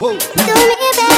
Whoa. Do me better.